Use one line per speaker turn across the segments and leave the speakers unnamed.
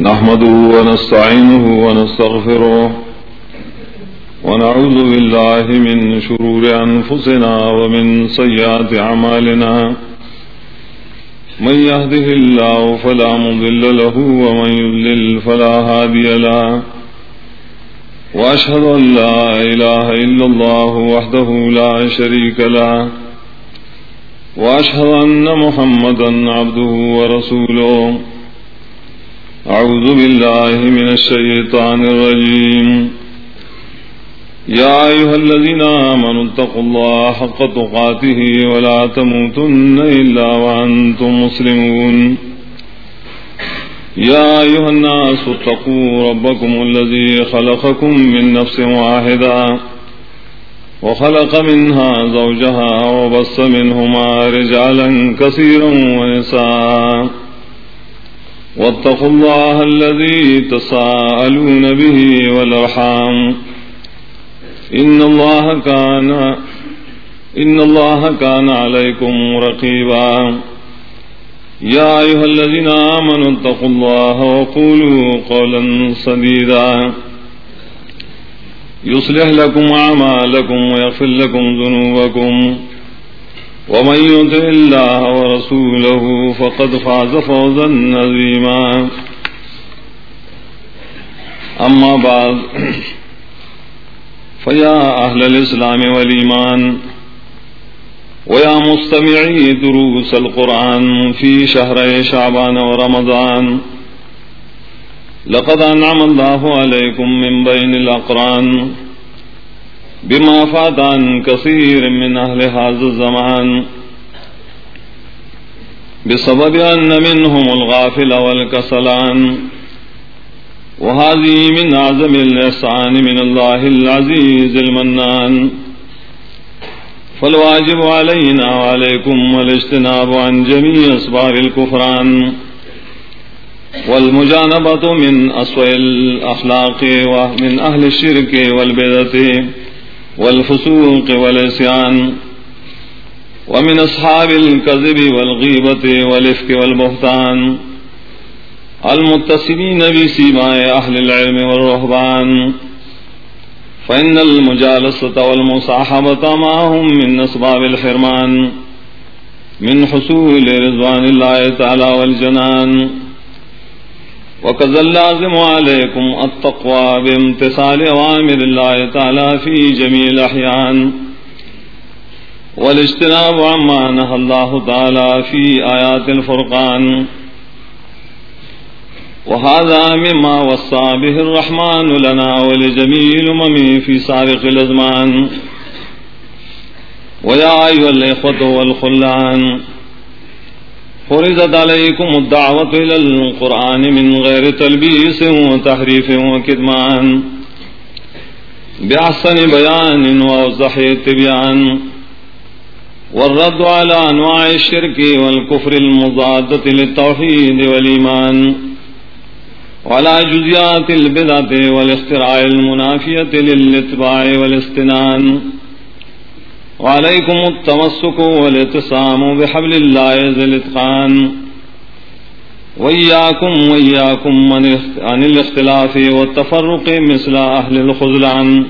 نحمده ونستعينه ونستغفره ونعوذ بالله من شرور أنفسنا ومن سيئات عمالنا من يهده الله فلا مضل له ومن يضلل فلا هادي له وأشهد أن لا إله إلا الله وحده لا شريك له وأشهد أن محمدا عبده ورسوله أعوذ بالله من الشيطان الرجيم. يا أيها الذين آمنوا اتقوا الله حق تقاته ولا تموتن إلا وأنتم مسلمون. يا أيها الناس اتقوا ربكم الذي خلقكم من نفس واحدة وخلق منها زوجها وبص منهما رجالا كثيرا ونساء. واتقوا الله الذي تساءلون به والأرحام. إن الله كان إن الله كان عليكم رقيبا. يا أيها الذين آمنوا اتقوا الله وقولوا قولا صديدا يصلح لكم أعمالكم ويغفر لكم ذنوبكم. ومن يطع الله ورسوله فقد فاز فوزا عظيما. أما بعد، فيا أهل الإسلام والإيمان، ويا مستمعي دروس القرآن في شهر شعبان ورمضان، لقد أنعم الله عليكم من بين الأقران. بما فات عن كثير من أهل هذا الزمان. بسبب أن منهم الغافل والكسلان. وهذه من أعظم الإحسان من الله العزيز المنان. فالواجب علينا وعليكم والاجتناب عن جميع أسبار الكفران. والمجانبة من أسوأ الأخلاق ومن أهل الشرك والبدة والفسوق والعصيان ومن أصحاب الكذب والغيبة والإفك والبهتان المتصلين بسيماء أهل العلم والرهبان فإن المجالسة والمصاحبة معهم من أسباب الحرمان من حصول رضوان الله تعالى والجنان وكذا اللازم عليكم التقوى بامتصال أوامر الله تعالى في جميع الأحيان. والاجتناب عما نهى الله تعالى في آيات الفرقان. وهذا مما وصى به الرحمن لنا ولجميع الأمم في سابق الأزمان. ويا أيها الإخوة والخلان فرزت عليكم الدعوة إلى القرآن من غير تلبيس وتحريف وكتمان بأحسن بيان وأوضح تبيان والرد على أنواع الشرك والكفر المضادة للتوحيد والإيمان وعلى جزيات البدعة والاختراع المنافية للاتباع والاستنان وعليكم التمسك والاتصام بحبل الله ذي الاتقان. وإياكم وإياكم عن الاختلاف والتفرق مثل أهل الخذلان.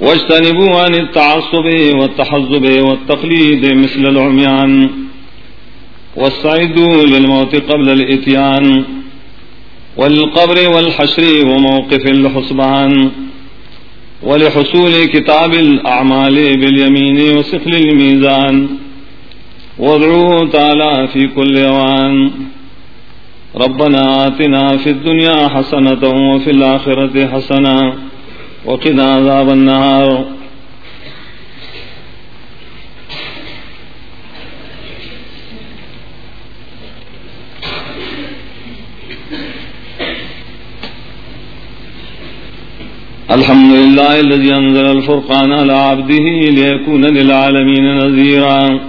واجتنبوا عن التعصب والتحزب والتقليد مثل العميان. واستعدوا للموت قبل الإتيان. والقبر والحشر وموقف الحسبان. ولحصول كتاب الأعمال باليمين وسفل الميزان. وادعوه تعالى في كل وان ربنا آتنا في الدنيا حسنة وفي الآخرة حسنة وقنا عذاب النار. الحمد لله الذي أنزل الفرقان على عبده ليكون للعالمين نذيرا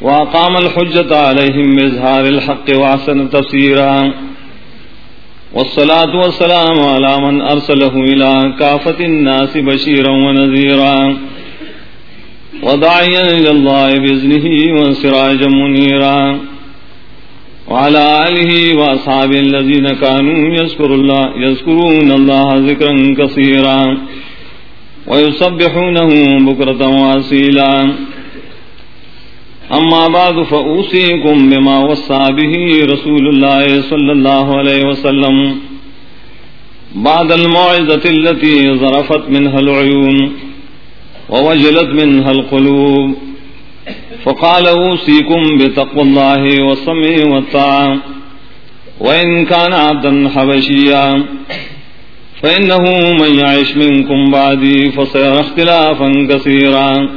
وأقام الحجة عليهم بإظهار الحق وأحسن تفسيرا والصلاة والسلام على من أرسله إلى كافة الناس بشيرا ونذيرا وداعيا إلى الله بإذنه وسراجا منيرا وعلى آله وأصحاب الذين كانوا يذكر الله يذكرون الله ذكرا كثيرا ويصبحونه بكرة واسيلا أما بعد، فأوصيكم بما وصى به رسول الله صلى الله عليه وسلم بعد الموعظة التي ظرفت منها العيون ووجلت منها القلوب. فقال اوصيكم بتقوى الله والسمع والطاعة، وإن كان عبدا حبشيا، فإنه من يعيش منكم بعدي فسير اختلافا كثيرا.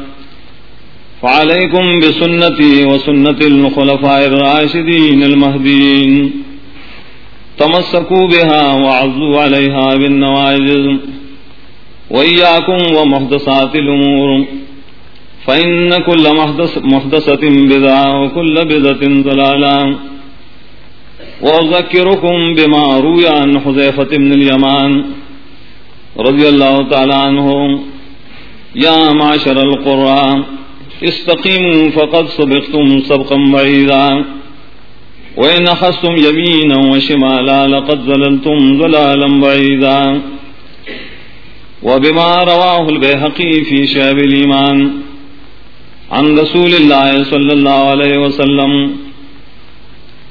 فعليكم بسنتي وسنة الخلفاء الراشدين المهدين تمسكوا بها وعضوا عليها بالنواجز وإياكم ومحدثات الأمور. فإن كل محدثة بدعة وكل بدعة ضلالة وأذكركم بما روي عن حذيفة بن اليمان رضي الله تعالى عنه. يا معشر القرآن استقيموا فقد سبقتم سبقا بعيدا وإن أخذتم يمينا وشمالا لقد ظللتم ضلالا بعيدا وبما رواه البيهقي في شعب الإيمان عن رسول الله صلى الله عليه وسلم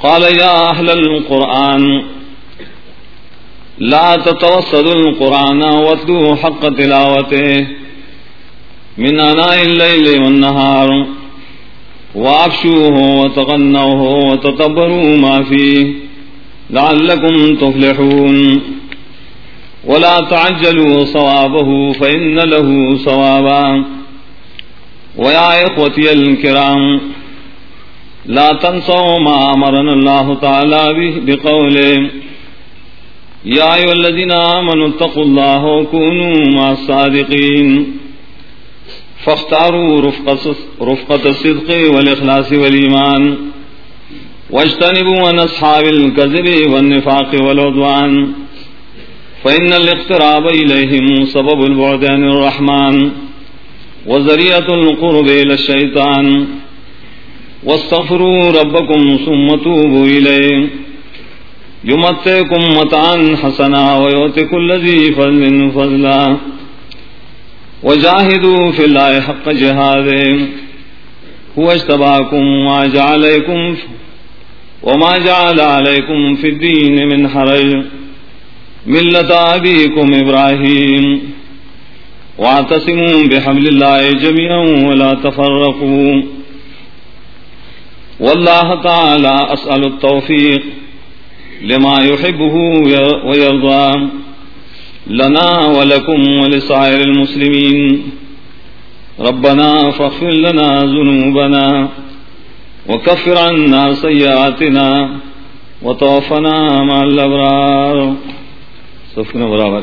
قال يا أهل القرآن لا تتوسدوا القرآن واتلوا حق تلاوته من أناء الليل والنهار وأفشوه وتغنوه وتطبروا ما فيه لعلكم تفلحون ولا تعجلوا صوابه فإن له صوابا ويا إخوتي الكرام لا تنسوا ما أمرنا الله تعالى به بقوله يا أيها الذين آمنوا اتقوا الله وكونوا مع الصادقين فاختاروا رفقة, الصدق والإخلاص والإيمان واجتنبوا عن أصحاب الكذب والنفاق والعدوان فإن الاقتراب إليهم سبب البعد عن الرحمن. وذريعة القرب إلى الشيطان. واستغفروا ربكم ثم توبوا إليه. يمتعكم متعا حسنا ويؤتي كل ذي فضل فضلا وجاهدوا في الله حق جهاده. هو اجتباكم وما جعلكم وما جعل عليكم في الدين من حرج. ملة أبيكم إبراهيم. واعتصموا بحبل الله جميعا ولا تفرقوا. والله تعالى أسأل التوفيق لما يحبه ويرضى لنا ولكم ولسائر المسلمين. ربنا فاغفر لنا ذنوبنا وكفر عنا سيئاتنا وتوفنا مع الأبرار. صفنا برابر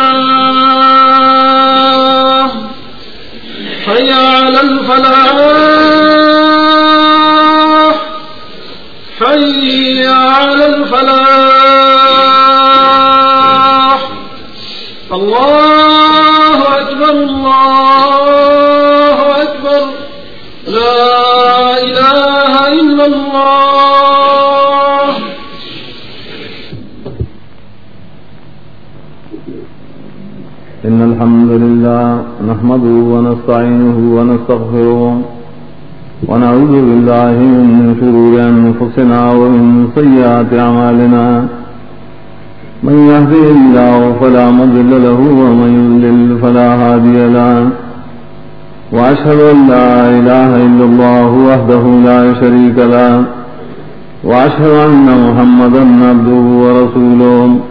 نحمده ونستعينه ونستغفره ونعوذ بالله من شرور أنفسنا ومن سيئات أعمالنا. من يهده الله فلا مضل له ومن يضلل فلا هادي له. وأشهد أن لا إله إلا الله وحده لا شريك له. وأشهد أن محمدا عبده ورسوله.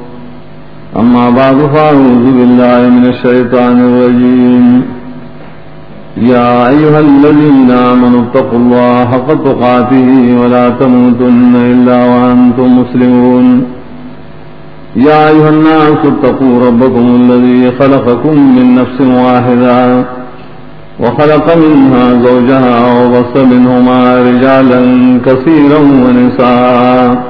أما بعد، فأعوذ بالله من الشيطان الرجيم. يا أيها الذين آمنوا اتقوا الله حق تقاته ولا تموتن إلا وأنتم مسلمون. يا أيها الناس اتقوا ربكم الذي خلقكم من نفس واحدة وخلق منها زوجها وبص منهما رجالا كثيرا ونساء.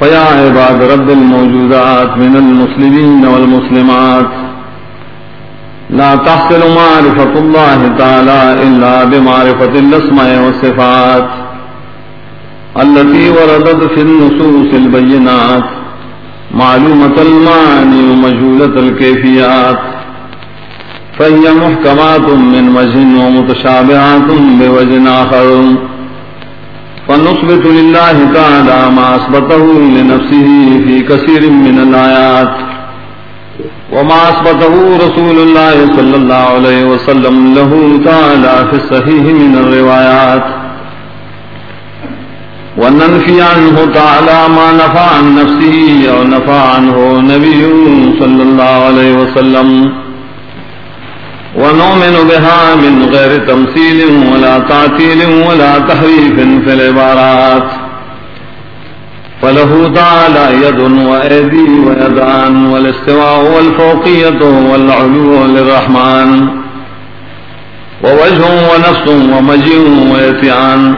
فيا عباد رب الموجودات من المسلمين والمسلمات. لا تحصل معرفة الله تعالى إلا بمعرفة الاسماء والصفات التي وردت في النصوص البينات، معلومة المعاني ومجهولة الكيفيات. فهي محكمات من وجه ومتشابهات بوجه آخر. فنثبت لله تعالى ما أثبته لنفسه في كثير من الآيات وما أثبته رسول الله صلى الله عليه وسلم له تعالى في الصحيح من الروايات وننفي عنه تعالى ما نفع عن نفسه أو نفع عنه نبي صلى الله عليه وسلم ونؤمن بها من غير تمثيل ولا تعتيل ولا تحريف في العبارات. فله تعالى يد وأيدي ويدان والاستواء والفوقية والعلو للرحمن. ووجه ونفس ومجيء ويتعان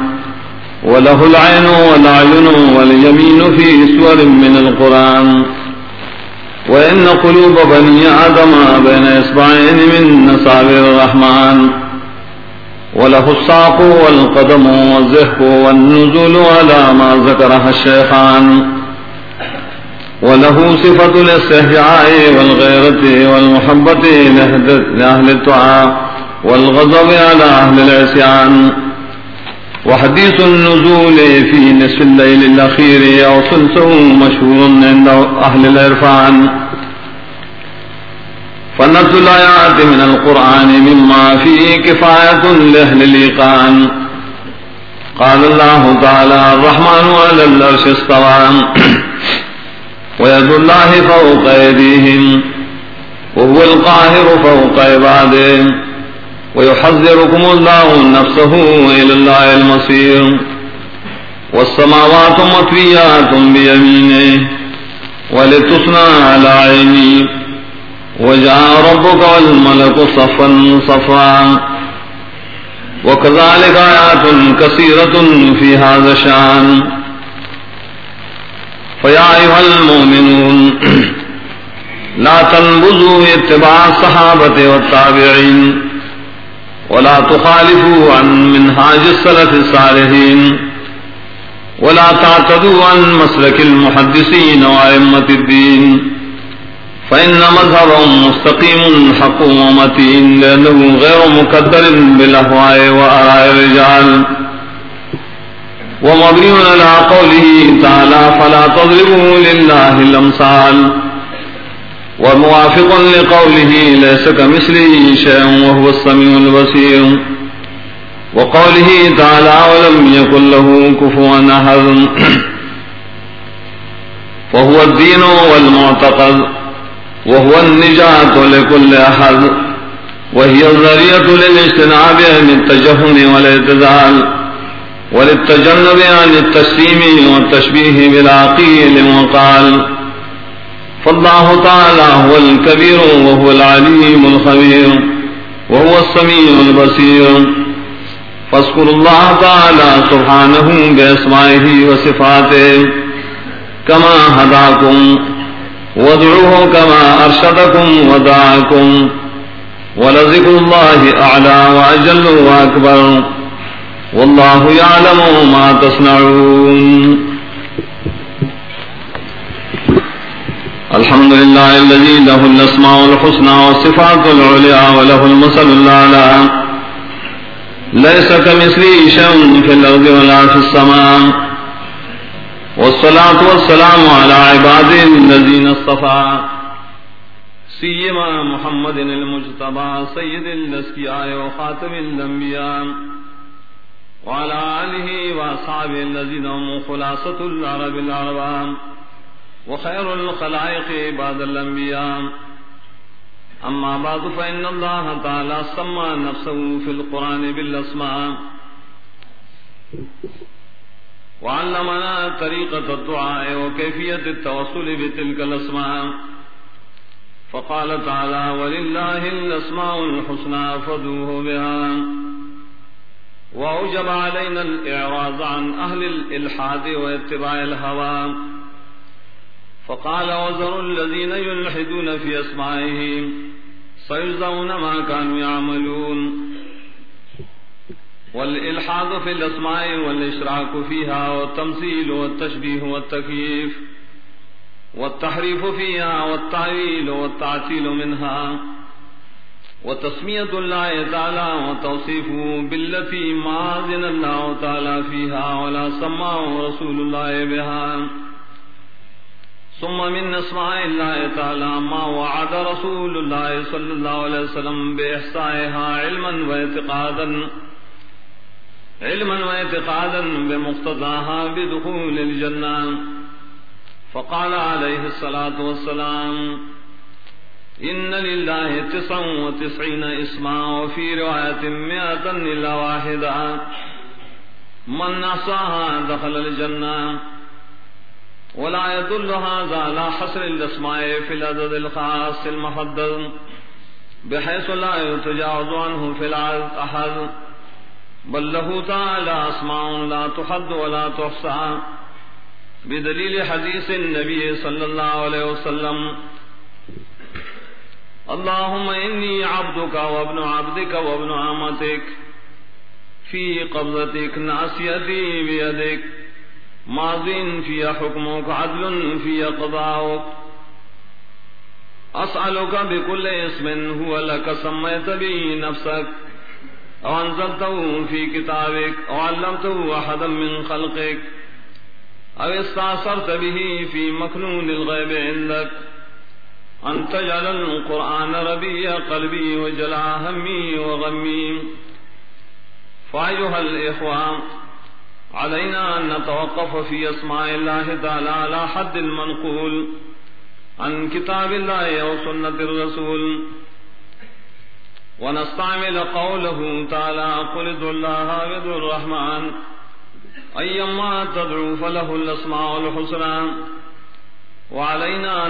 وله العين والعين واليمين في سور من القرآن. وإن قلوب بني آدم بين إصبعين من نصابر الرحمن وله الساق والقدم والزهق والنزول على ما ذكرها الشيخان وله صفة الاستهجاء والغيرة والمحبة لأهل الطعاء والغضب على أهل العصيان وحديث النزول في نصف الليل الأخير أو ثلثه مشهور عند أهل العرفان. فنت الآيات من القرآن مما فيه كفاية لأهل الإيقان. قال الله تعالى الرحمن على الأرش استوى. ويد الله فوق أيديهم، وهو القاهر فوق عباده. ويحذركم الله نفسه إلى الله المصير. والسماوات مطويات بيمينه ولتصنع على عيني وجاء ربك والملك صفا صفا. وكذلك آيات كثيرة في هذا الشان فيا أيها المؤمنون، لا تنبذوا اتباع الصحابة والتابعين. ولا تخالفوا عن منهاج السلف الصالحين ولا تعتدوا عن مسلك المحدثين وأئمة الدين فإن مذهبهم مستقيم حق ومتين لأنه غير مكدر بالأهواء وآراء الرجال ومبني على قوله تعالى فلا تضربوا لله الأمثال وموافق لقوله ليس كمثله شيء وهو السميع البصير. وقوله تعالى ولم يكن له كفوا أحد. فهو الدين والمعتقد وهو النجاة لكل أحد. وهي الذرية للاجتناب عن التجهم والاعتزال وللتجنب عن التسليم والتشبيه بالعقيل وقال فالله تعالى هو الكبير وهو العليم الخبير وهو السميع البصير. فاذكروا الله تعالى سبحانه بأسمائه وصفاته كما هداكم، وادعوه كما أرشدكم ودعاكم، ولذكر الله أعلى وأجل وأكبر. والله يعلم ما تصنعون. الحمد لله الذي له الأسماء الحسنى والصفات العليا وله المثل الأعلى ليس كمثله شيء في الأرض ولا في السماء والصلاة والسلام على عباد الذين اصطفى سيما محمد المجتبى سيد الأسكياء وخاتم الأنبياء وعلى آله وأصحابه الذين هم خلاصة العرب العربان وخير الخلائق بعد الأنبياء. أما بعد، فإن الله تعالى سمى نفسه في القرآن بالأسماء. وعلمنا طريقة الدعاء وكيفية التوصل بتلك الأسماء. فقال تعالى ولله الأسماء الحسنى فدوه بها. وأوجب علينا الإعراض عن أهل الإلحاد واتباع الهوى. فقال وزروا الذين يلحدون في أسمائهم، سيجزون ما كانوا يعملون. والإلحاد في الأسماء والإشراك فيها والتمثيل والتشبيه والتكييف، والتحريف فيها والتعويل والتعتيل منها. وتسمية الله تعالى وتوصيفه بالتي ما أذن الله تعالى فيها ولا سماه رسول الله بها. ثم من اسماء الله تعالى ما وعد رسول الله صلى الله عليه وسلم بإحصائها علما واعتقادا علما واعتقادا بمقتضاها بدخول الجنة. فقال عليه الصلاة والسلام، إن لله تسع وتسعين اسما وفي رواية مئة إلا واحدة. من نعصاها دخل الجنة. ولا يدل هذا على حصر الاسماء في العدد الخاص المحدد، بحيث لا يتجاوز عنه في العدد أحد. بل له تعالى أسماء لا تحد ولا تحصى. بدليل حديث النبي صلى الله عليه وسلم، اللهم إني عبدك وابن عبدك وابن عمتك، في قبضتك ناسيتي بيدك. ماض في حكمك عدل في قضاؤك أسألك بكل اسم هو لك سميت به نفسك أو أنزلته في كتابك أو علمته أحدا من خلقك أو استعصرت به في مكنون الغيب عندك أن تجعل القرآن ربيع قلبي وجلاء همي وغمي فأيها الإخوة علينا أن نتوقف في أسماء الله تعالى على حد المنقول، عن كتاب الله أو سنة الرسول. ونستعمل قوله تعالى قل ادعوا الله وادعوا الرحمن. أيما تدعو فله الأسماء الحسنى. وعلينا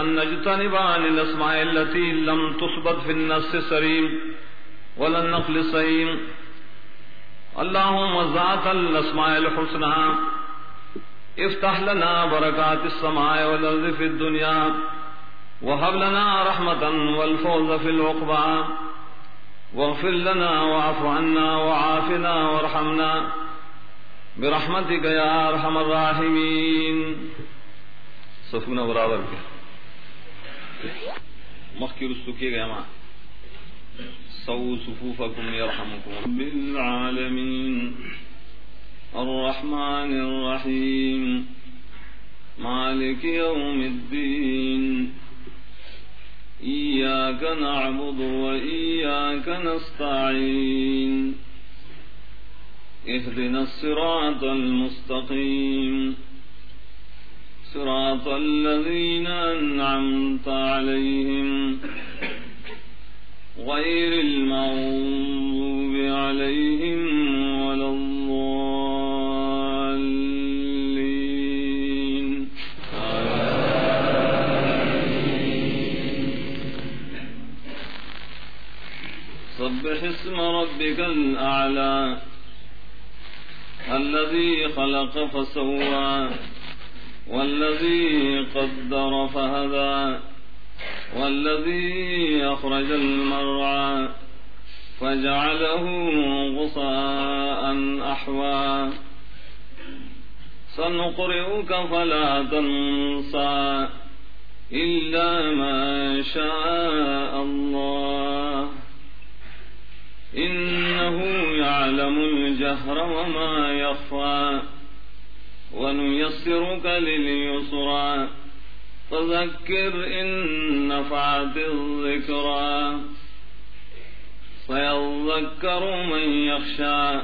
أن نجتنب عن الأسماء التي لم تصبت في النص السريم ولا النقل الصحيح اللهم ذات الأسماء الحسنى افتح لنا بركات السماء والأرض في الدنيا وهب لنا رحمة والفوز في العقبى واغفر لنا واعف عنا وعافنا وارحمنا برحمتك يا ارحم الراحمين صفونا برابر کے مخی رستو کیے گئے ماں سو صفوفكم يرحمكم بالعالمين الرحمن الرحيم. مالك يوم الدين. إياك نعبد وإياك نستعين. اهدنا الصراط المستقيم. صراط الذين أنعمت عليهم. غير المغضوب عليهم ولا الضالين. سبح اسم ربك الأعلى، الذي خلق فسوى، والذي قدر فهدى. والذي أخرج المرعى فجعله غصاء أحوى. سنقرئك فلا تنصى إلا ما شاء الله. إنه يعلم الجهر وما يخفى. ونيسرك لليسرى. فذكر إن نفعت الذكرى فيذكر من يخشى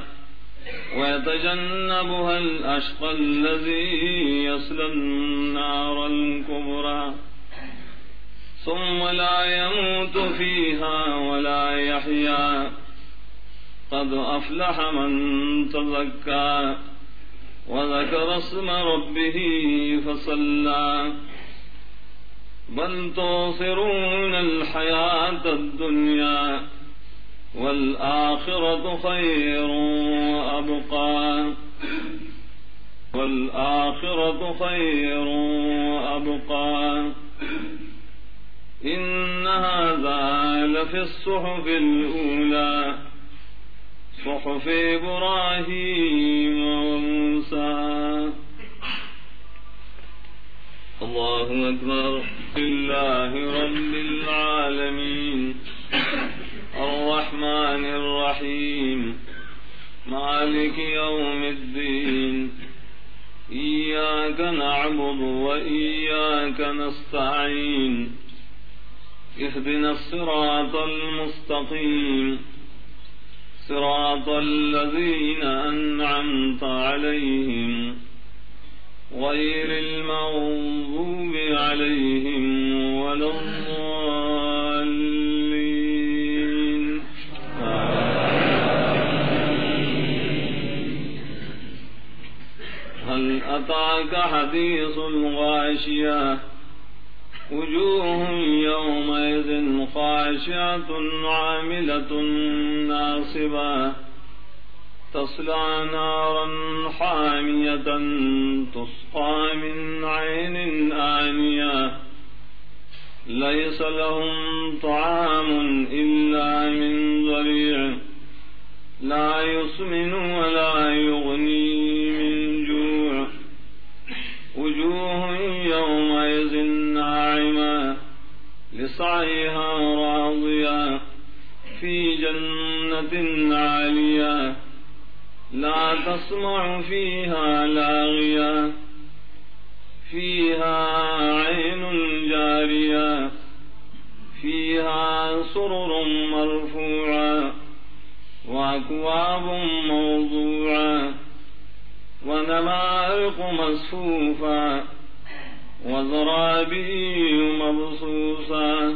ويتجنبها الأشقى الذي يصل النار الكبرى ثم لا يموت فيها ولا يحيا قد أفلح من تذكى وذكر اسم ربه فصلى بل توصرون الحياة الدنيا والآخرة خير وأبقى والآخرة خير وأبقى إن هذا لفي الصحف الأولى صحف إبراهيم وموسى الله أكبر. لله رب العالمين. الرحمن الرحيم. مالك يوم الدين. إياك نعبد وإياك نستعين. اهدنا الصراط المستقيم. صراط الذين أنعمت عليهم. غير المغضوب عليهم ولا الضالين. هل أتاك حديث الغاشية؟ وجوه يومئذ خاشعة عاملة ناصبة. تصلى نارا حامية تسقى من عين آنية. ليس لهم طعام إلا من ضريع. لا يسمن ولا يغني من جوع. وجوه يومئذ ناعمة. لصعيها راضية. في جنة عالية. لا تسمع فيها لاغية. فيها عين جارية. فيها سرر مرفوعة. وأكواب موضوعة. ونمارق مصفوفة. وزرابي مبصوصة.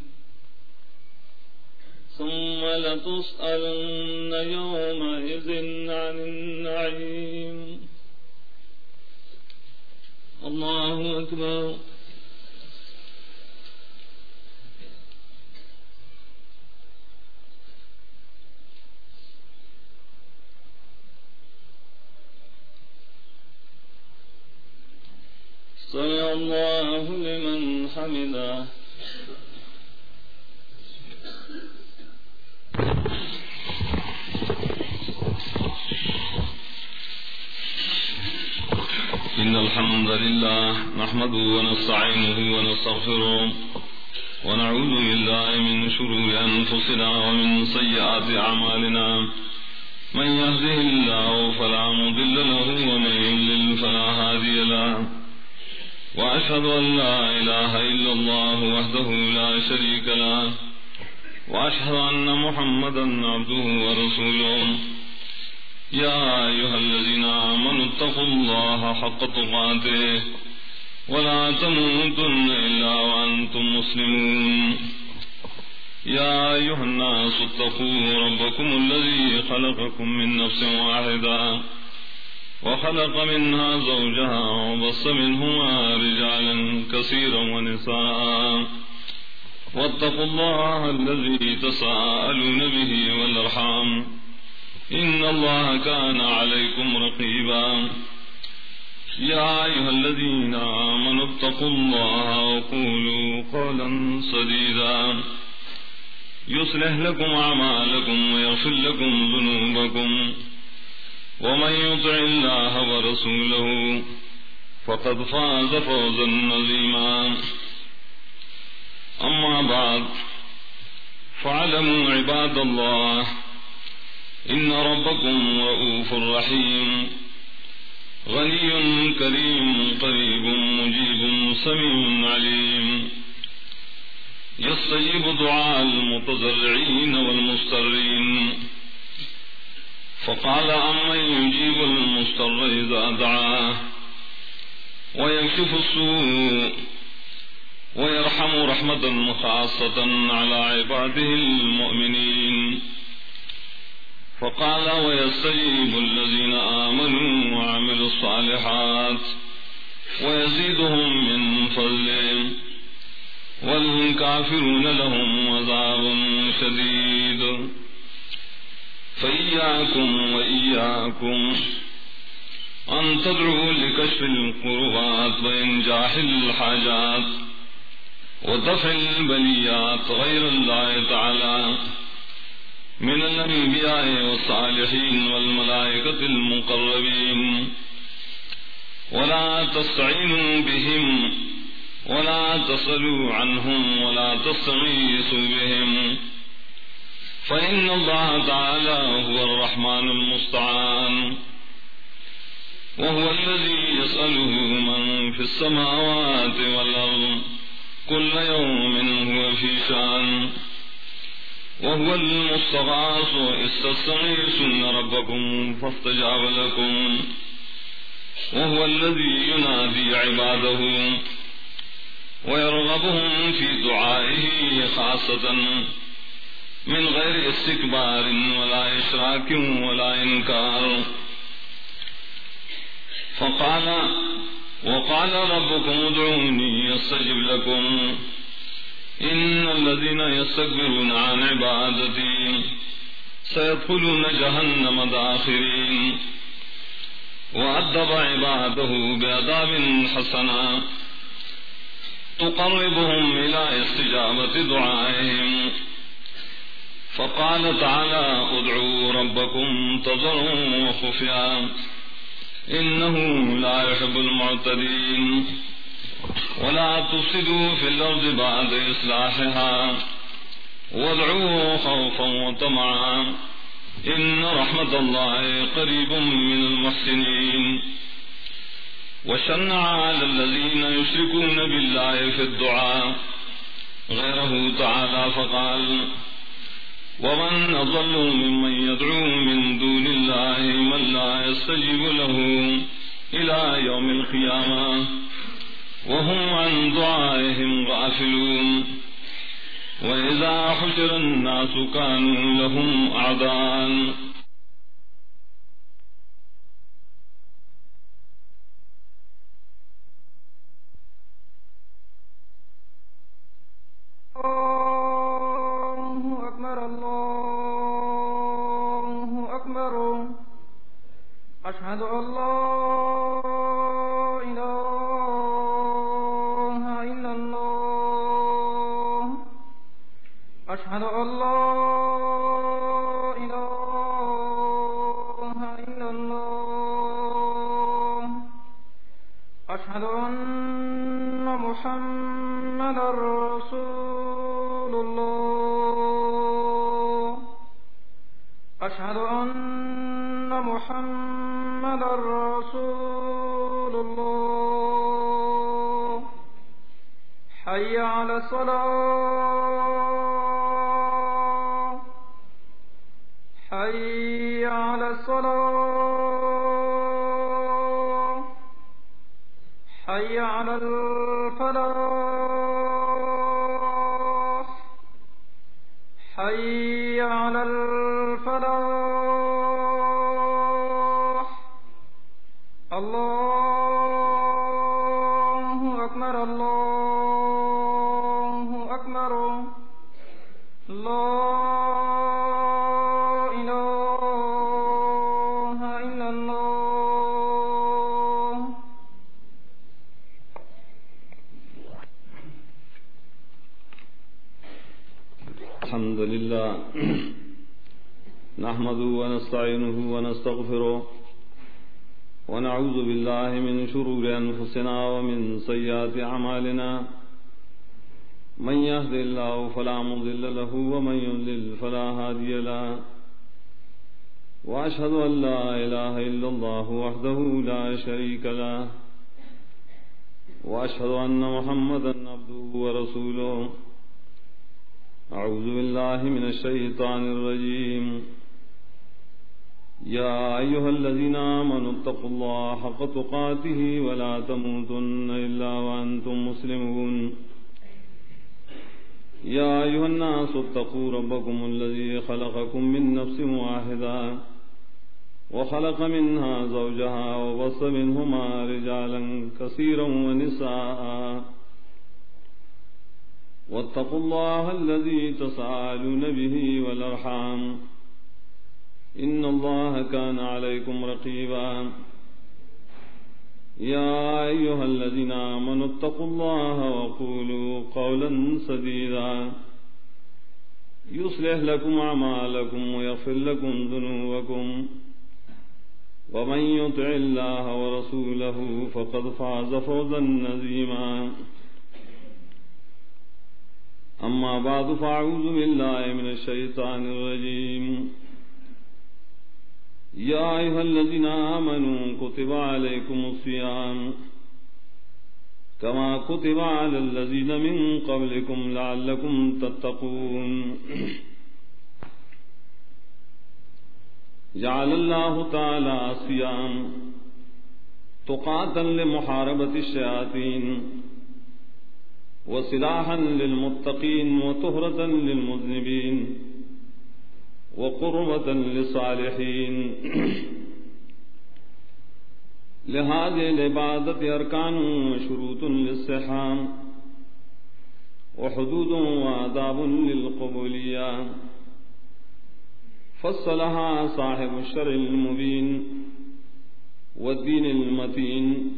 ثم لتسألن يومئذ عن النعيم. الله أكبر. سمع الله لمن حمده.
إن الحمد لله نحمده ونستعينه ونستغفره ونعوذ بالله من شرور أنفسنا ومن سيئات أعمالنا. من يهده الله فلا مضل له ومن يضلل فلا هادي له. وأشهد أن لا إله إلا الله وحده لا شريك له. وأشهد أن محمدا عبده ورسوله. يا أيها الذين آمنوا اتقوا الله حق تقاته ولا تموتن إلا وأنتم مسلمون. يا أيها الناس اتقوا ربكم الذي خلقكم من نفس واحدة وخلق منها زوجها وبص منهما رجالا كثيرا ونساء. واتقوا الله الذي تساءلون به والأرحام. إن الله كان عليكم رقيبا. يا أيها الذين آمنوا اتقوا الله وقولوا قولا صديدا يصلح لكم أعمالكم ويغفر لكم ذنوبكم. ومن يطع الله ورسوله فقد فاز فوزا نظيما أما بعد، فاعلموا عباد الله إن ربكم رؤوف رحيم. غني كريم، قريب مجيب، سميع عليم. يستجيب دعاء المتزرعين والمسترين فقال أمن يجيب المستر إذا دعاه. ويكشف السوء. ويرحم رحمة خاصة على عباده المؤمنين. فقال ويستجيب الذين آمنوا وعملوا الصالحات ويزيدهم من فضله والكافرون لهم عذاب شديد فإياكم وإياكم أن تدعوا لكشف القربات وإنجاح الحاجات ودفع البليات غير الله تعالى من الأنبياء والصالحين والملائكة المقربين. ولا تستعينوا بهم، ولا تصلوا عنهم، ولا تستغيثوا بهم. فإن الله تعالى هو الرحمن المستعان. وهو الذي يسأله من في السماوات والأرض كل يوم هو في شان وهو المستغاث، استستغيثون ربكم فاستجاب لكم. وهو الذي ينادي عباده ويرغبهم في دعائه خاصة من غير استكبار ولا إشراك ولا إنكار. فقال، وقال ربكم ادعوني يستجب لكم.
إن الذين يستكبرون عن عبادتي سيدخلون جهنم داخرين. وأدب عباده بأداب حسنا. تقربهم إلى استجابة دعائهم. فقال تعالى ادعوا ربكم تضروا وخفيا. إنه لا يحب المعتدين. ولا تفسدوا في الأرض بعد إصلاحها وادعوه خوفا وطمعا إن رحمة الله قريب من المحسنين وشنع على الذين يشركون بالله في الدعاء غيره تعالى فقال ومن أضل ممن يدعو من دون الله من لا يستجيب له إلى يوم القيامة وهم عن دعائهم غافلون. وإذا حشر الناس كانوا لهم أعداء.
أشهد أن لا إله إلا الله. أشهد أن محمدا رسول الله. أشهد أن محمدا رسول الله. حي على الصلاة
ونستعينه ونستغفره ونعوذ بالله من شرور أنفسنا ومن سيئات أعمالنا من يهد الله فلا مضل له ومن يضلل فلا هادي له وأشهد أن لا إله إلا الله وحده لا شريك له وأشهد أن محمدا عبده ورسوله أعوذ بالله من الشيطان الرجيم يا أيها الذين آمنوا اتقوا الله حق تقاته ولا تموتن إلا وأنتم مسلمون. يا أيها الناس اتقوا ربكم الذي خلقكم من نفس واحدة وخلق منها زوجها وبص منهما رجالا كثيرا ونساء. واتقوا الله الذي تساءلون به والأرحام. إن الله كان عليكم رقيبا. يا أيها الذين آمنوا اتقوا الله وقولوا قولا سديدا. يصلح لكم أعمالكم ويغفر لكم ذنوبكم. ومن يطع الله ورسوله فقد فاز فوزا نزيما أما بعد، فأعوذ بالله من الشيطان الرجيم. يا أيها الذين آمنوا كتب عليكم الصيام كما كتب على الذين من قبلكم لعلكم تتقون. جعل الله تعالى الصيام تقاتا لمحاربة الشياطين وسلاحا للمتقين وطهرة للمذنبين وقربة للصالحين. لهذه العبادة أركان وشروط للصحام وحدود وآداب للقبولية. فصلها صاحب الشر المبين والدين المتين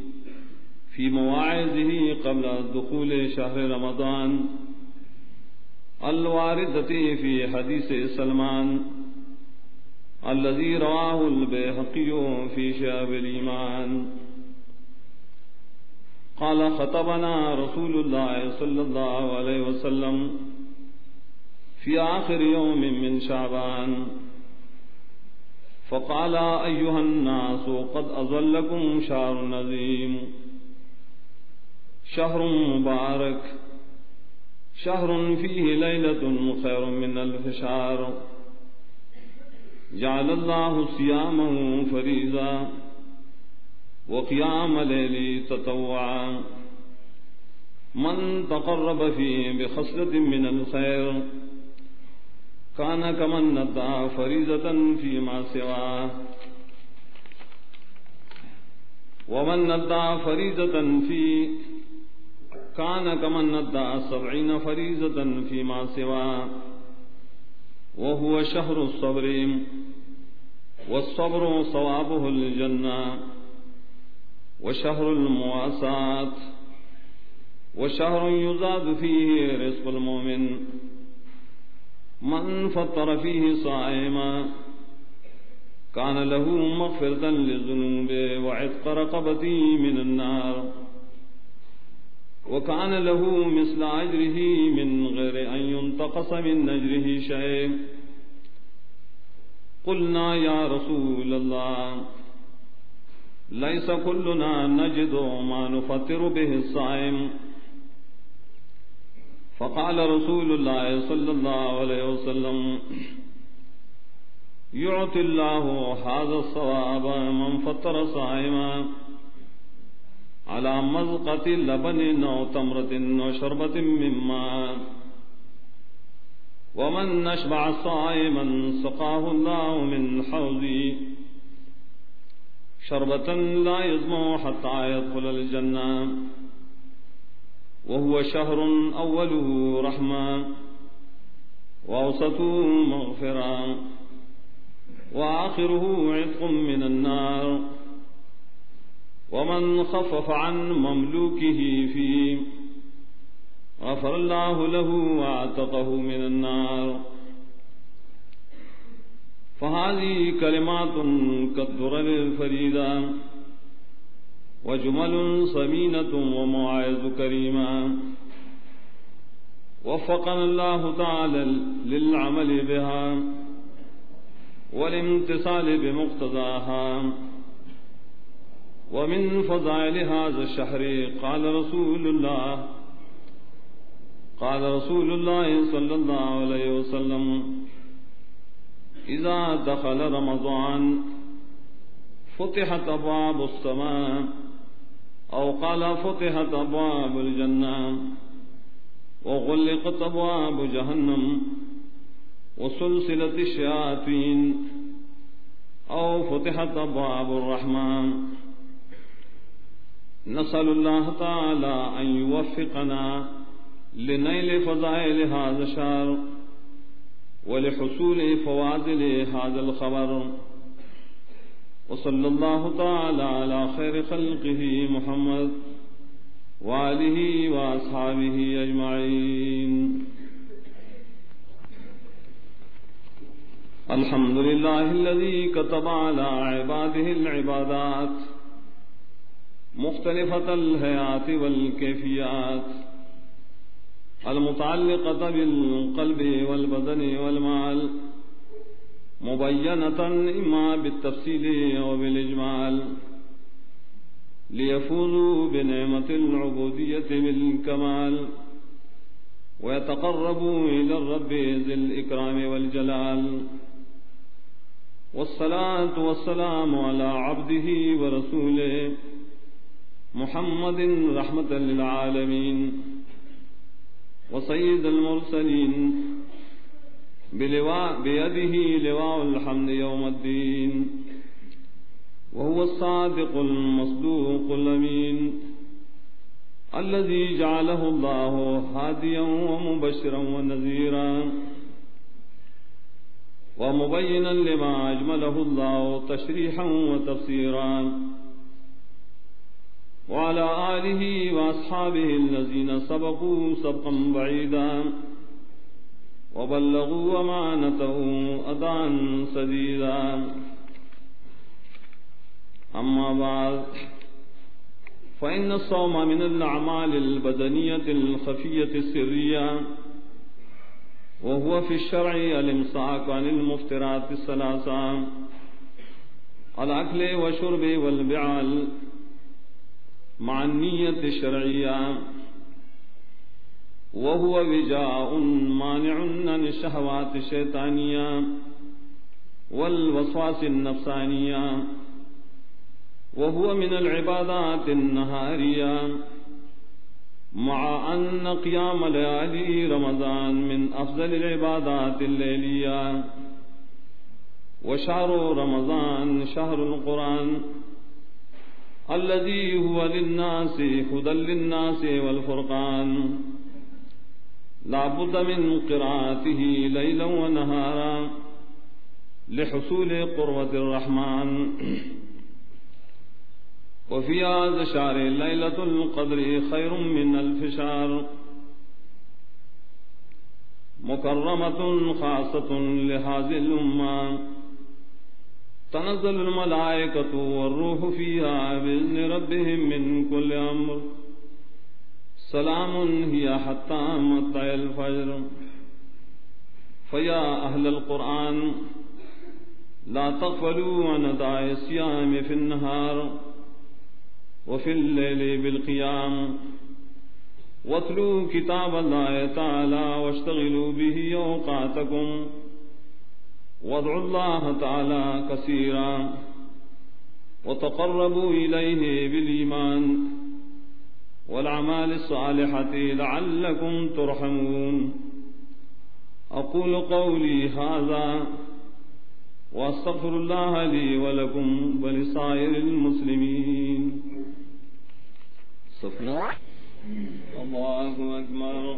في مواعظه قبل دخول شهر رمضان. الواردة في حديث سلمان الذي رواه البيهقي في شاب الإيمان. قال خطبنا رسول الله صلى الله عليه وسلم في آخر يوم من شعبان. فقال أيها الناس قد أظلكم شهر نظيم. شهر مبارك. شهر فيه ليلة خير من ألف شهر. جعل الله صيامه فريضا وقيام ليل تطوعا. من تقرب فيه بخصلة من الخير كان كمن ندى فريضة فيما سواه. ومن ندى فريضة في كان كمن ندى سبعين فريضة فيما سواه وهو شهر الصبر والصبر صوابه الجنة وشهر المواساة وشهر يزاد فيه رزق المؤمن من فطر فيه صائما كان له مغفرة للذنوب وعتق رقبته من النار وكان له مثل أجره من غير أن ينتقص من أجره شيء. قلنا يا رسول الله، ليس كلنا نجد ما نفطر به الصائم. فقال رسول الله صلى الله عليه وسلم، يعطي الله هذا الصواب من فطر صائما. على مزقة لبن أو تمرة وشربة من ماء ومن نشبع صائما سقاه الله من حوضي شربة لا يزمع حتى يدخل الجنة. وهو شهر أوله رحمة. وأوسطه مغفرة. وآخره عتق من النار. ومن خفف عن مملوكه فيه غفر الله له واعتقه من النار. فهذه كلمات كالدرر الفريدة وجمل صمينة ومواعظ كريمة. وفقنا الله تعالى للعمل بها والامتصال بمقتضاها. ومن فضائل هذا الشهر قال رسول الله، قال رسول الله صلى الله عليه وسلم، إذا دخل رمضان، فتحت أبواب السماء، أو قال فتحت أبواب الجنة، وغلقت أبواب جهنم وسلسلة الشياطين، أو فتحت أبواب الرحمن. نسأل الله تعالى أن يوفقنا لنيل فضائل هذا الشهر ولحصول فواضل هذا الخبر. وصلى الله تعالى على خير خلقه محمد وآله وأصحابه أجمعين. الحمد لله الذي كتب على عباده العبادات مختلفة الهيات والكيفيات. المتعلقة بالقلب والبدن والمال. مبينة إما بالتفصيل أو بالإجمال ليفوزوا بنعمة العبودية بالكمال. ويتقربوا إلى الرب ذي الإكرام والجلال. والصلاة والسلام على عبده ورسوله. محمد رحمة للعالمين وسيد المرسلين بلواء بيده لواء الحمد يوم الدين وهو الصادق المصدوق الأمين الذي جعله الله هاديا ومبشرا ونذيرا ومبينا لما أجمله الله تشريحا وتفسيرا وعلى آله وأصحابه الذين سبقوا سبقا بعيدا وبلغوا أمانته أدعا سديدا. أما بعد، فإن الصوم من الأعمال البدنية الخفية السرية، وهو في الشرع الامساك عن المفترات الثلاثة، الأكل والشرب والبعال مع النية الشرعية وهو وجاء مانع عن الشهوات الشيطانية والوسواس النفسانية. وهو من العبادات النهارية. مع أن قيام ليالي رمضان من أفضل العبادات الليلية. وشهر رمضان شهر القرآن. الذي هو للناس، هدى للناس والفرقان. لا بد من قراءته ليلا ونهارا لحصول قرة الرحمن. وفي هذا الشهر ليلة القدر خير من ألف شهر. مكرمة خاصة لهذه الأمة. تنزل الملائكة والروح فيها بإذن ربهم من كل أمر. سلام هي حتى مطلع الفجر. فيا أهل القرآن، لا تغفلوا عن أداء الصيام في النهار وفي الليل بالقيام. واتلوا كتاب الله تعالى واشتغلوا به أوقاتكم. وادعوا الله تعالى كثيرا وتقربوا إليه بالإيمان والأعمال الصالحة لعلكم ترحمون. أقول قولي هذا واستغفر الله لي ولكم ولسائر المسلمين. سفنا الله أكبر.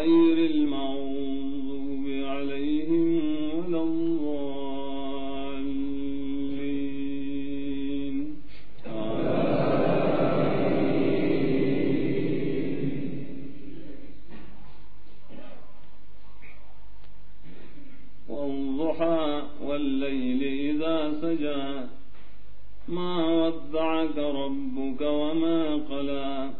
غير المغضوب عليهم ولا الضالين. والضحى والليل إذا سجى ما ودعك ربك وما قلى.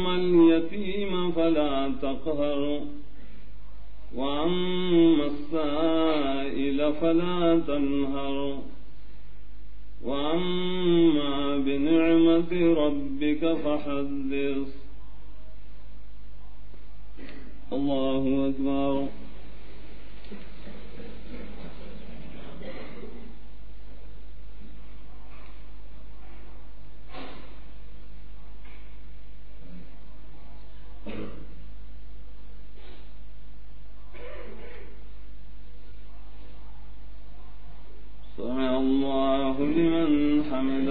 فلا تقهر. وأما السائل فلا تنهر. وأما بنعمة ربك فحدث. الله أكبر. سمع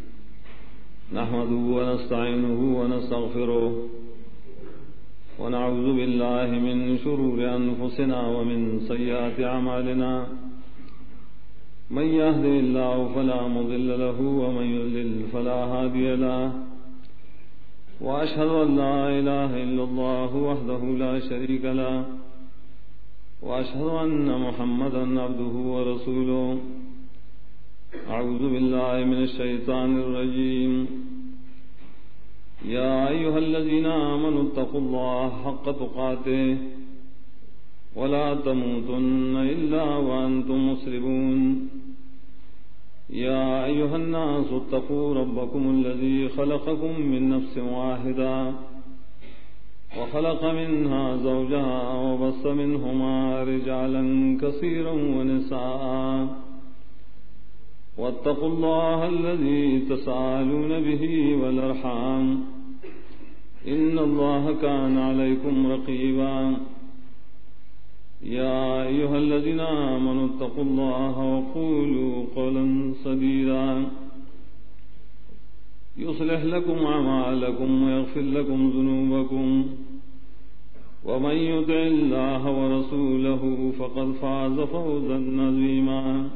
نحمده ونستعينه ونستغفره ونعوذ بالله من شرور أنفسنا ومن سيئات أعمالنا من يهدي الله فلا مضل له ومن يضلل فلا هادي له وأشهد أن لا إله إلا الله وحده لا شريك له وأشهد أن محمدا عبده ورسوله أعوذ بالله من الشيطان الرجيم. يا أيها الذين آمنوا اتقوا الله حق تقاته ولا تموتن إلا وأنتم مسلمون. يا أيها الناس اتقوا ربكم الذي خلقكم من نفس واحدة وخلق منها زوجها وبص منهما رجالا كثيرا ونساء واتقوا الله الذي تسألون به والأرحام. إن الله كان عليكم رقيبا. يا أيها الذين آمنوا اتقوا الله وقولوا قولا سديدا. يصلح لكم أعمالكم ويغفر لكم ذنوبكم. ومن يدع الله ورسوله فقد فاز فوزا نظيما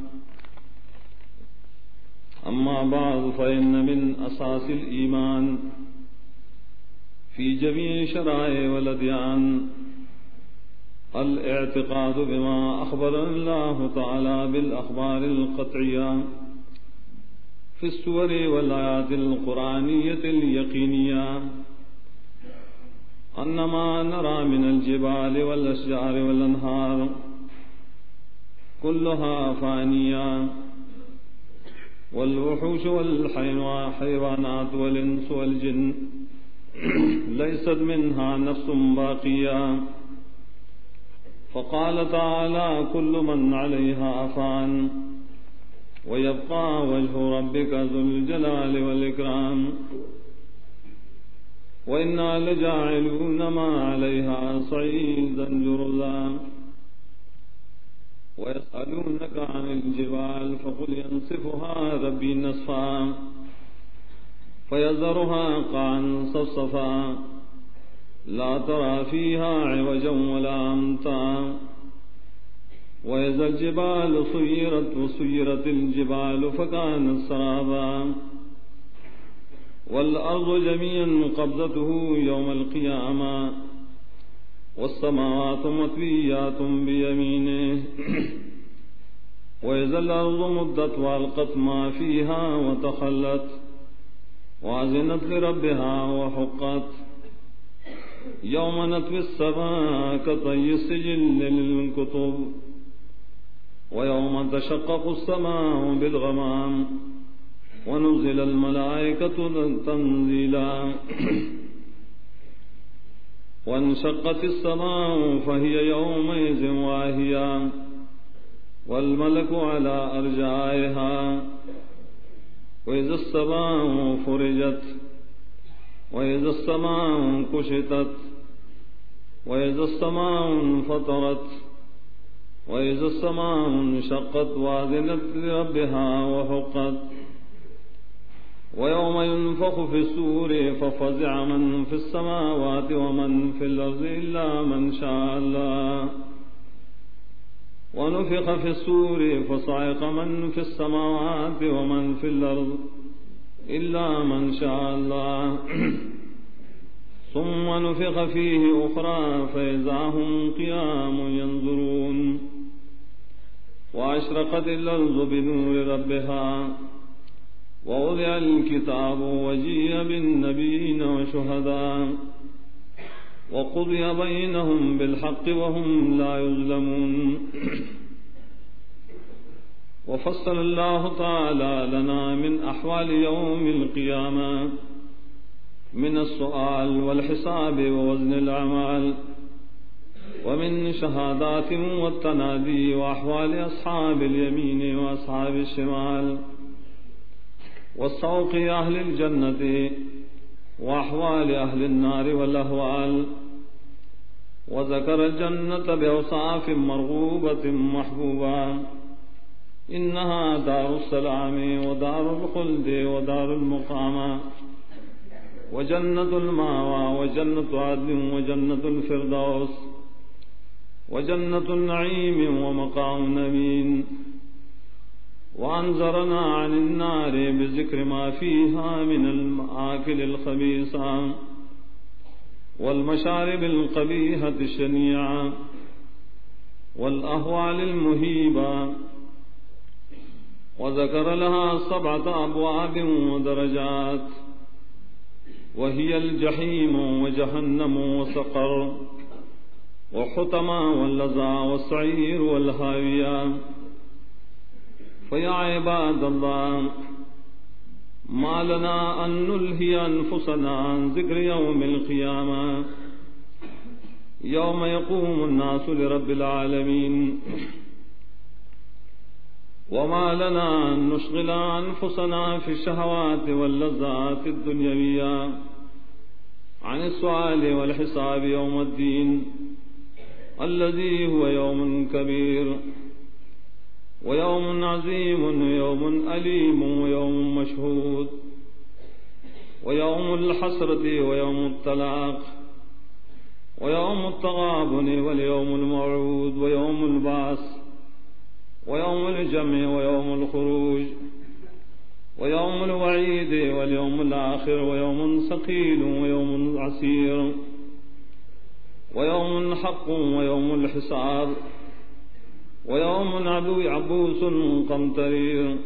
أما بعد، فإن من أساس الإيمان في جميع شرائع والأديان الاعتقاد بما أخبر الله تعالى بالأخبار القطعية في السور والآيات القرآنية اليقينية أنما نرى من الجبال والأشجار والأنهار كلها فانية. والوحوش والحيوانات والإنس والجن. ليست منها نفس باقية. فقال تعالى كل من عليها فان ويبقى وجه ربك ذو الجلال والإكرام. وإنا لجاعلون ما عليها صعيدا جرلا ويسألونك عن الجبال فقل ينصفها ربي نصفا فيذرها قعا صفصفا لا ترى فيها عوجا ولا أمتا وإذا الجبال صيرت وصيرت الجبال فكانت سرابا والأرض جميعا قبضته يوم القيامة والسماوات مطويات بيمينه. وإذا الأرض مدت والقت ما فيها وتخلت وعزنت لربها وحقت. يوم نطوي السماء كطي السجل للكتب، ويوم تشقق السماء بالغمام، ونزل الملائكة تنزيلا. وانشقت السماء فهي يومئذ واهيا والملك على أرجائها وإذا السماء فرجت وإذا السماء كشتت وإذا السماء فطرت وإذا السماء انشقت وأذنت لربها وحقت ويوم ينفخ في السور ففزع من في السماوات ومن في الأرض إلا من شاء الله. ونفخ في السور فصعق من في السماوات ومن في الأرض إلا من شاء الله. ثم نفخ فيه أخرى فإذا هم قيام ينظرون. وأشرقت الأرض بنور ربها. ووضع الكتاب وجيء بالنبيين وشهداء وقضي بينهم بالحق وهم لا يظلمون. وفصل الله تعالى لنا من أحوال يوم القيامة من السؤال والحساب ووزن الأعمال ومن شهادات والتنادي وأحوال أصحاب اليمين وأصحاب الشمال. والصوق أهل الجنة وأحوال أهل النار والأهوال. وذكر الجنة بأوصاف مرغوبة محبوبة. إنها دار السلام ودار الخلد ودار المقامة وجنة الماوى وجنة عدل وجنة الفردوس. وجنة النعيم ومقام نبين. وأنذرنا عن النار بذكر ما فيها من المآكل الخبيثة والمشارب القبيحة الشنيعة والأهوال المهيبة وذكر لها سبعة أبواب ودرجات وهي الجحيم وجهنم وسقر وحطما واللظى والسعير والهاوية فيا عباد الله ما لنا أن نلهي أنفسنا عن ذكر يوم القيامة يوم يقوم الناس لرب العالمين وما لنا أن نشغل أنفسنا في الشهوات واللذات الدنيوية عن السؤال والحساب يوم الدين الذي هو يوم كبير ويوم عظيم ويوم أليم ويوم مشهود ويوم الحسرة ويوم الطلاق ويوم التغابن واليوم الموعود ويوم البعث ويوم الجمع ويوم الخروج ويوم الوعيد واليوم الآخر ويوم ثقيل ويوم عسير ويوم حق ويوم الحساب ويوم عدو عبوس قمطرير،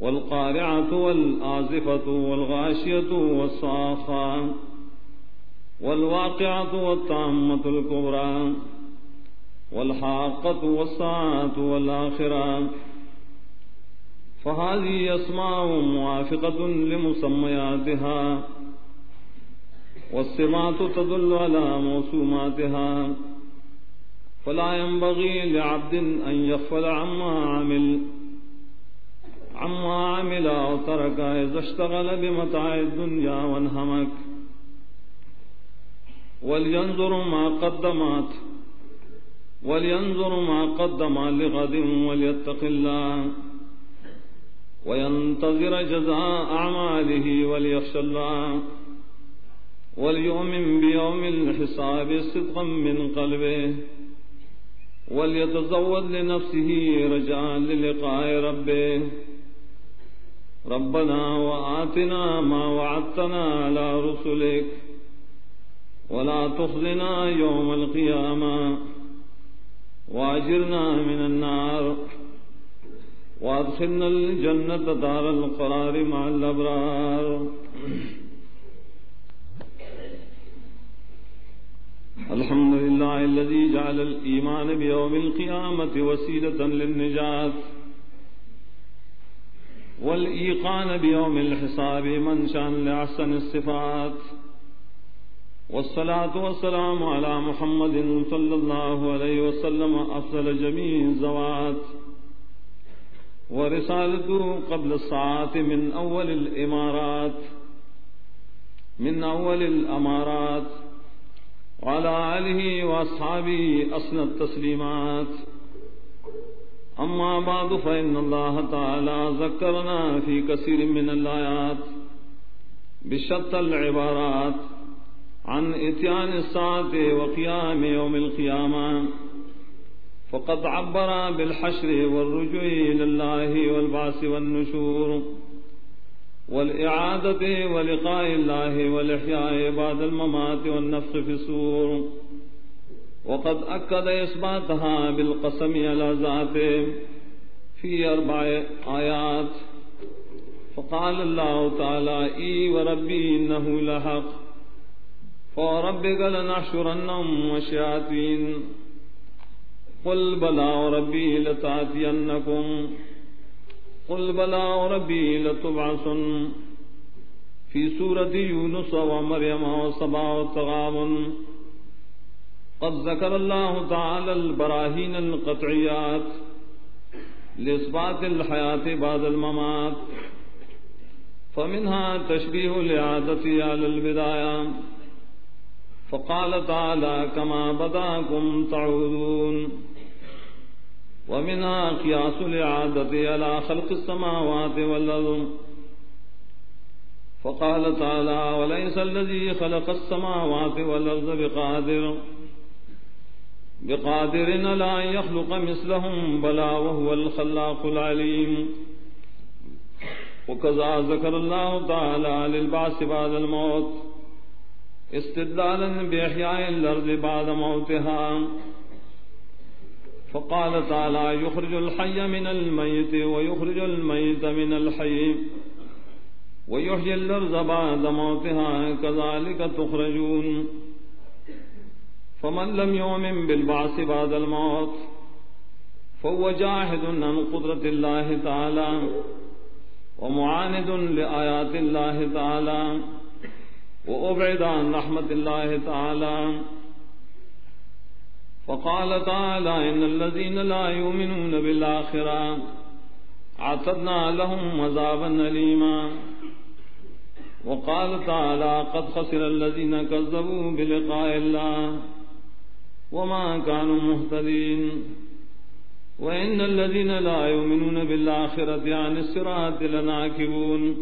والقارعة والآزفة والغاشية والصاخة، والواقعة والطامة الكبرى، والحاقة والساعة والآخرة. فهذه أسماء موافقة لمسمياتها، والسمات تدل على موسوماتها. فلا ينبغي لعبد أن يغفل عما عمل. عما عمل أو ترك إذا اشتغل بمتاع الدنيا وانهمك. ولينظر ما قدمت. ولينظر ما قدم لغد وليتق الله. وينتظر جزاء أعماله وليخشى الله. وليؤمن بيوم الحساب صدقا من قلبه. وليتزود لنفسه رجاء للقاء ربه. ربنا وآتنا ما وعدتنا على رسلك. ولا تخزنا يوم القيامة. واجرنا من النار. وادخلنا الجنة دار القرار مع الأبرار. الحمد لله الذي جعل الإيمان بيوم القيامة وسيلة للنجاة والإيقان بيوم الحساب منشا لأحسن الصفات والصلاة والسلام على محمد صلى الله عليه وسلم أفضل جميع الزوات ورسالته قبل الساعات من أول الإمارات من أول الأمارات وعلى آله وأصحابه أصل التسليمات. أما بعد، فإن الله تعالى ذكرنا في كثير من الآيات بشتى العبارات عن اتيان الساعة وقيام يوم القيامة، فقد عبر بالحشر والرجوع إلى الله والبعث والنشور. والإعادة ولقاء الله والإحياء بعد الممات والنفخ في السور. وقد أكد إثباتها بالقسم على ذاته في أربع آيات. فقال الله تعالى، إي وربي، إنه لحق. فوربك لنحشرنهم وشياطين. قل بلى وربي لتأتينكم. قل بلى وربي لتبعثن. في سورة يونس ومريم وصبا وتغابن قد ذكر الله تعالى البراهين القطعيات لإثبات الحياة بعد الممات. فمنها تشبيه الإعادة على البداية. فقال تعالى كما بداكم تعودون. ومنها قياس الإعادة على خلق السماوات والأرض. فقال تعالى، وليس الذي خلق السماوات والأرض بقادر. بقادر لا يخلق مثلهم بلا وهو الخلاق العليم. وكذا ذكر الله تعالى للبعث بعد الموت. استدلالا بإحياء الأرض بعد موتها. فقال تعالى يخرج الحي من الميت ويخرج الميت من الحي ويحيي الأرض بعد موتها كذلك تخرجون فمن لم يؤمن بالبعث بعد الموت فهو جاهد عن قدرة الله تعالى ومعاند لآيات الله تعالى وأبعد عن رحمة الله تعالى فقال تعالى إن الذين لا يؤمنون بالآخرة عتدنا لهم عذابا أليما. وقال تعالى قد خسر الذين كذبوا بلقاء الله وما كانوا مهتدين. وإن الذين لا يؤمنون بالآخرة عن الصراط لناكبون.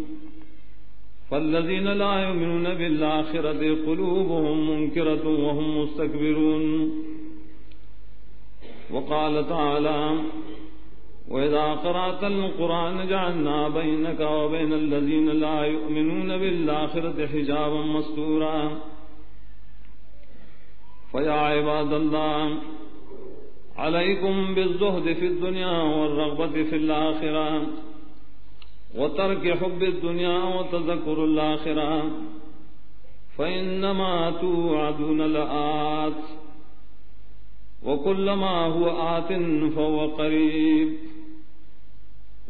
فالذين لا يؤمنون بالآخرة قلوبهم منكرة وهم مستكبرون. وقال تعالى وإذا قرأت القرآن جعلنا بينك وبين الذين لا يؤمنون بالآخرة حجابا مستورا فيا عباد الله، عليكم بالزهد في الدنيا والرغبة في الآخرة، وترك حب الدنيا وتذكر الآخرة. فإنما توعدون لآت. وكل ما هو آت فهو قريب.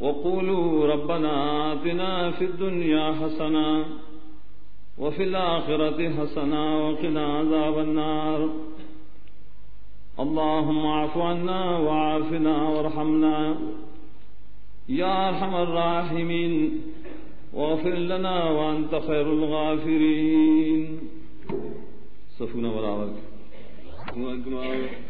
وقولوا ربنا آتنا في الدنيا حسنا وفي الآخرة حسنا وقنا عذاب النار. اللهم اعف عنا وعافنا وارحمنا. يا أرحم الراحمين. واغفر لنا وأنت خير الغافرين. صفونا وراءك أكبر